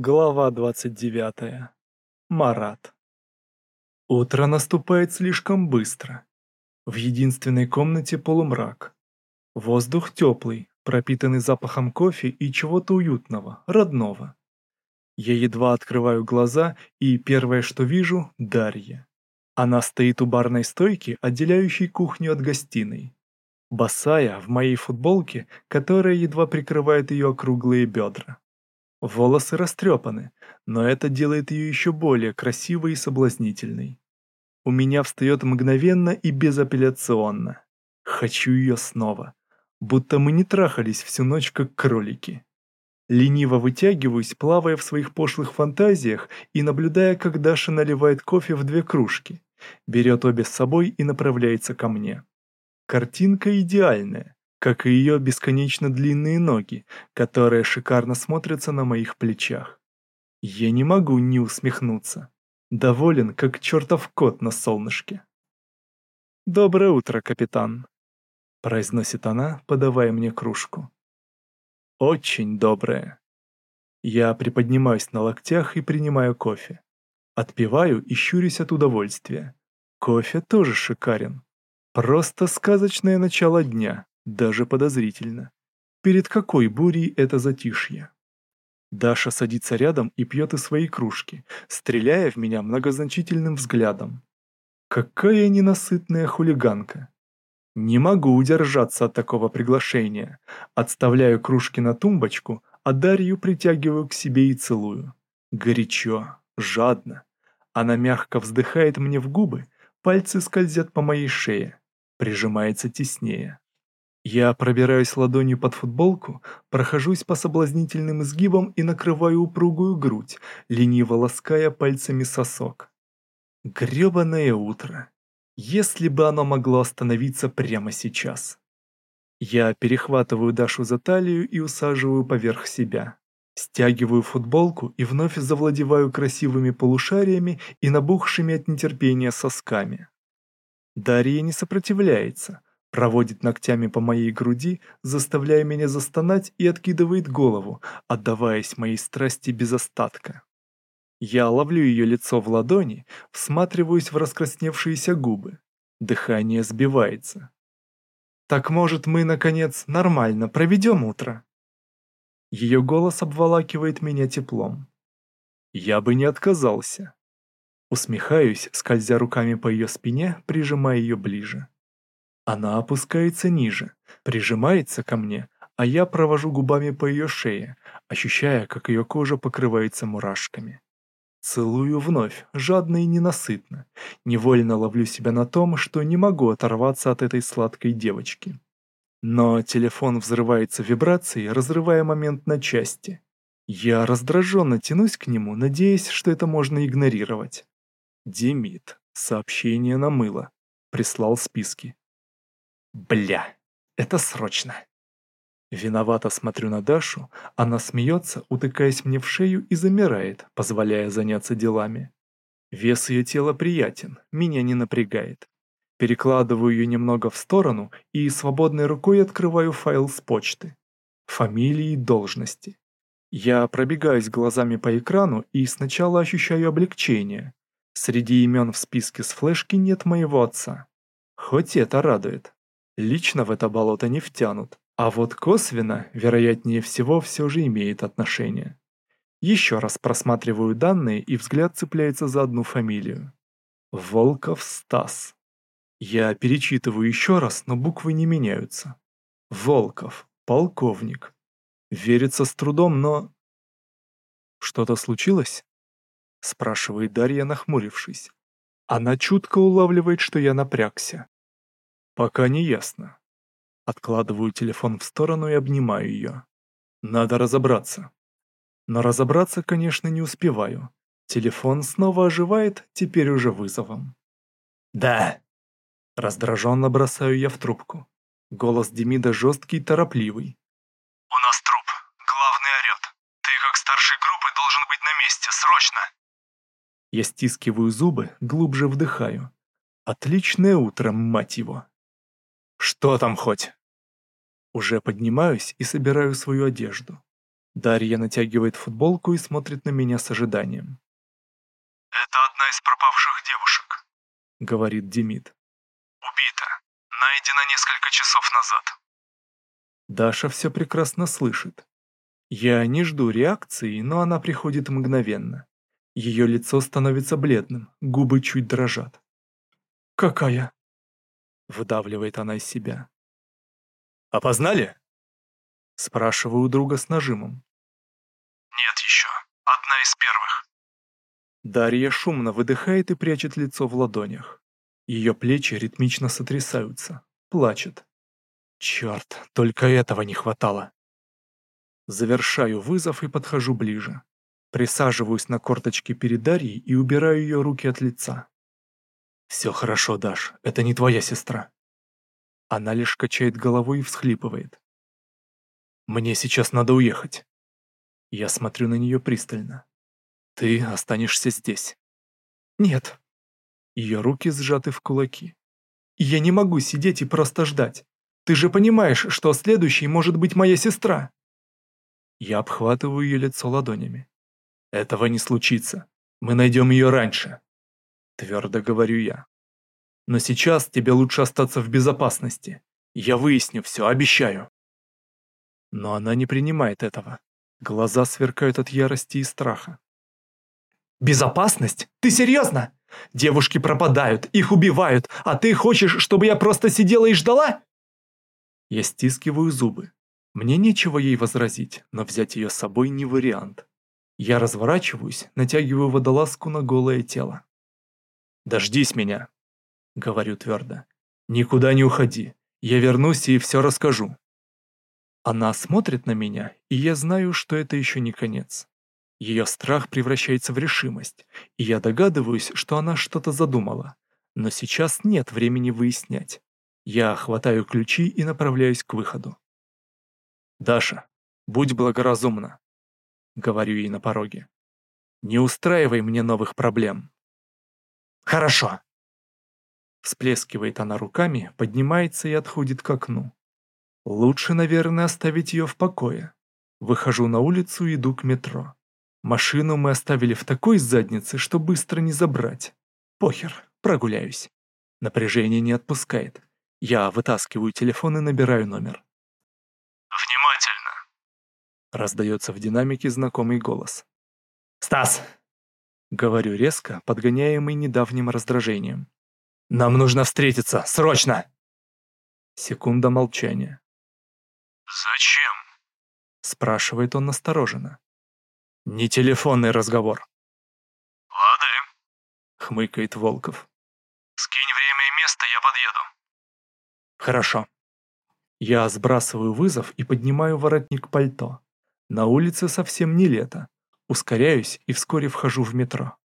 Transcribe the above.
Глава 29. Марат. Утро наступает слишком быстро. В единственной комнате полумрак. Воздух теплый, пропитанный запахом кофе и чего-то уютного, родного. Я едва открываю глаза, и первое, что вижу – Дарья. Она стоит у барной стойки, отделяющей кухню от гостиной. Босая, в моей футболке, которая едва прикрывает ее округлые бедра. Волосы растрепаны, но это делает ее еще более красивой и соблазнительной. У меня встает мгновенно и безапелляционно. Хочу ее снова. Будто мы не трахались всю ночь, как кролики. Лениво вытягиваюсь, плавая в своих пошлых фантазиях и наблюдая, как Даша наливает кофе в две кружки, берет обе с собой и направляется ко мне. Картинка идеальная как и ее бесконечно длинные ноги, которые шикарно смотрятся на моих плечах. Я не могу не усмехнуться. Доволен, как чертов кот на солнышке. «Доброе утро, капитан», — произносит она, подавая мне кружку. «Очень доброе». Я приподнимаюсь на локтях и принимаю кофе. Отпиваю и щурюсь от удовольствия. Кофе тоже шикарен. Просто сказочное начало дня. Даже подозрительно. Перед какой бурей это затишье? Даша садится рядом и пьет из своей кружки, стреляя в меня многозначительным взглядом. Какая ненасытная хулиганка. Не могу удержаться от такого приглашения. Отставляю кружки на тумбочку, а Дарью притягиваю к себе и целую. Горячо, жадно. Она мягко вздыхает мне в губы, пальцы скользят по моей шее, прижимается теснее. Я пробираюсь ладонью под футболку, прохожусь по соблазнительным изгибам и накрываю упругую грудь, лениво лаская пальцами сосок. Грёбаное утро. Если бы оно могло остановиться прямо сейчас. Я перехватываю Дашу за талию и усаживаю поверх себя. Стягиваю футболку и вновь завладеваю красивыми полушариями и набухшими от нетерпения сосками. Дарья не сопротивляется, Проводит ногтями по моей груди, заставляя меня застонать и откидывает голову, отдаваясь моей страсти без остатка. Я ловлю ее лицо в ладони, всматриваюсь в раскрасневшиеся губы. Дыхание сбивается. «Так, может, мы, наконец, нормально проведем утро?» Ее голос обволакивает меня теплом. Я бы не отказался. Усмехаюсь, скользя руками по ее спине, прижимая ее ближе. Она опускается ниже, прижимается ко мне, а я провожу губами по ее шее, ощущая, как ее кожа покрывается мурашками. Целую вновь, жадно и ненасытно. Невольно ловлю себя на том, что не могу оторваться от этой сладкой девочки. Но телефон взрывается вибрацией, разрывая момент на части. Я раздраженно тянусь к нему, надеясь, что это можно игнорировать. Демид. Сообщение на мыло. Прислал списки. Бля, это срочно. Виновато смотрю на Дашу, она смеется, утыкаясь мне в шею и замирает, позволяя заняться делами. Вес ее тела приятен, меня не напрягает. Перекладываю ее немного в сторону и свободной рукой открываю файл с почты. Фамилии и должности. Я пробегаюсь глазами по экрану и сначала ощущаю облегчение. Среди имен в списке с флешки нет моего отца. Хоть это радует. Лично в это болото не втянут, а вот косвенно, вероятнее всего, все же имеет отношение. Еще раз просматриваю данные, и взгляд цепляется за одну фамилию. Волков Стас. Я перечитываю еще раз, но буквы не меняются. Волков, полковник. Верится с трудом, но... Что-то случилось? Спрашивает Дарья, нахмурившись. Она чутко улавливает, что я напрягся. Пока не ясно. Откладываю телефон в сторону и обнимаю ее. Надо разобраться. Но разобраться, конечно, не успеваю. Телефон снова оживает, теперь уже вызовом. «Да!» Раздраженно бросаю я в трубку. Голос Демида жесткий и торопливый. «У нас труп. Главный орет. Ты, как старший группы, должен быть на месте. Срочно!» Я стискиваю зубы, глубже вдыхаю. Отличное утро, мать его. «Что там хоть?» Уже поднимаюсь и собираю свою одежду. Дарья натягивает футболку и смотрит на меня с ожиданием. «Это одна из пропавших девушек», — говорит Демид. «Убита. Найдена несколько часов назад». Даша все прекрасно слышит. Я не жду реакции, но она приходит мгновенно. Ее лицо становится бледным, губы чуть дрожат. «Какая?» — выдавливает она из себя. «Опознали?» Спрашиваю у друга с нажимом. «Нет еще. Одна из первых». Дарья шумно выдыхает и прячет лицо в ладонях. Ее плечи ритмично сотрясаются, плачет. Черт, только этого не хватало. Завершаю вызов и подхожу ближе. Присаживаюсь на корточки перед Дарьей и убираю ее руки от лица. «Все хорошо, Даш, это не твоя сестра». Она лишь качает головой и всхлипывает. «Мне сейчас надо уехать». Я смотрю на нее пристально. «Ты останешься здесь». «Нет». Ее руки сжаты в кулаки. «Я не могу сидеть и просто ждать. Ты же понимаешь, что следующей может быть моя сестра». Я обхватываю ее лицо ладонями. «Этого не случится. Мы найдем ее раньше», — твердо говорю я. «Но сейчас тебе лучше остаться в безопасности. Я выясню все, обещаю». Но она не принимает этого. Глаза сверкают от ярости и страха. «Безопасность? Ты серьезно? Девушки пропадают, их убивают, а ты хочешь, чтобы я просто сидела и ждала?» Я стискиваю зубы. Мне нечего ей возразить, но взять ее с собой не вариант. Я разворачиваюсь, натягиваю водолазку на голое тело. «Дождись меня», — говорю твердо. «Никуда не уходи. Я вернусь и все расскажу». Она смотрит на меня, и я знаю, что это еще не конец. Ее страх превращается в решимость, и я догадываюсь, что она что-то задумала. Но сейчас нет времени выяснять. Я хватаю ключи и направляюсь к выходу. «Даша, будь благоразумна», — говорю ей на пороге. «Не устраивай мне новых проблем». «Хорошо», Всплескивает она руками, поднимается и отходит к окну. Лучше, наверное, оставить ее в покое. Выхожу на улицу и иду к метро. Машину мы оставили в такой заднице, что быстро не забрать. Похер, прогуляюсь. Напряжение не отпускает. Я вытаскиваю телефон и набираю номер. «Внимательно!» Раздается в динамике знакомый голос. «Стас!» Говорю резко, подгоняемый недавним раздражением. «Нам нужно встретиться, срочно!» Секунда молчания. «Зачем?» Спрашивает он настороженно. «Не телефонный разговор», «Лады. — хмыкает Волков. Скинь время и место, я подъеду». «Хорошо». Я сбрасываю вызов и поднимаю воротник пальто. На улице совсем не лето. Ускоряюсь и вскоре вхожу в метро.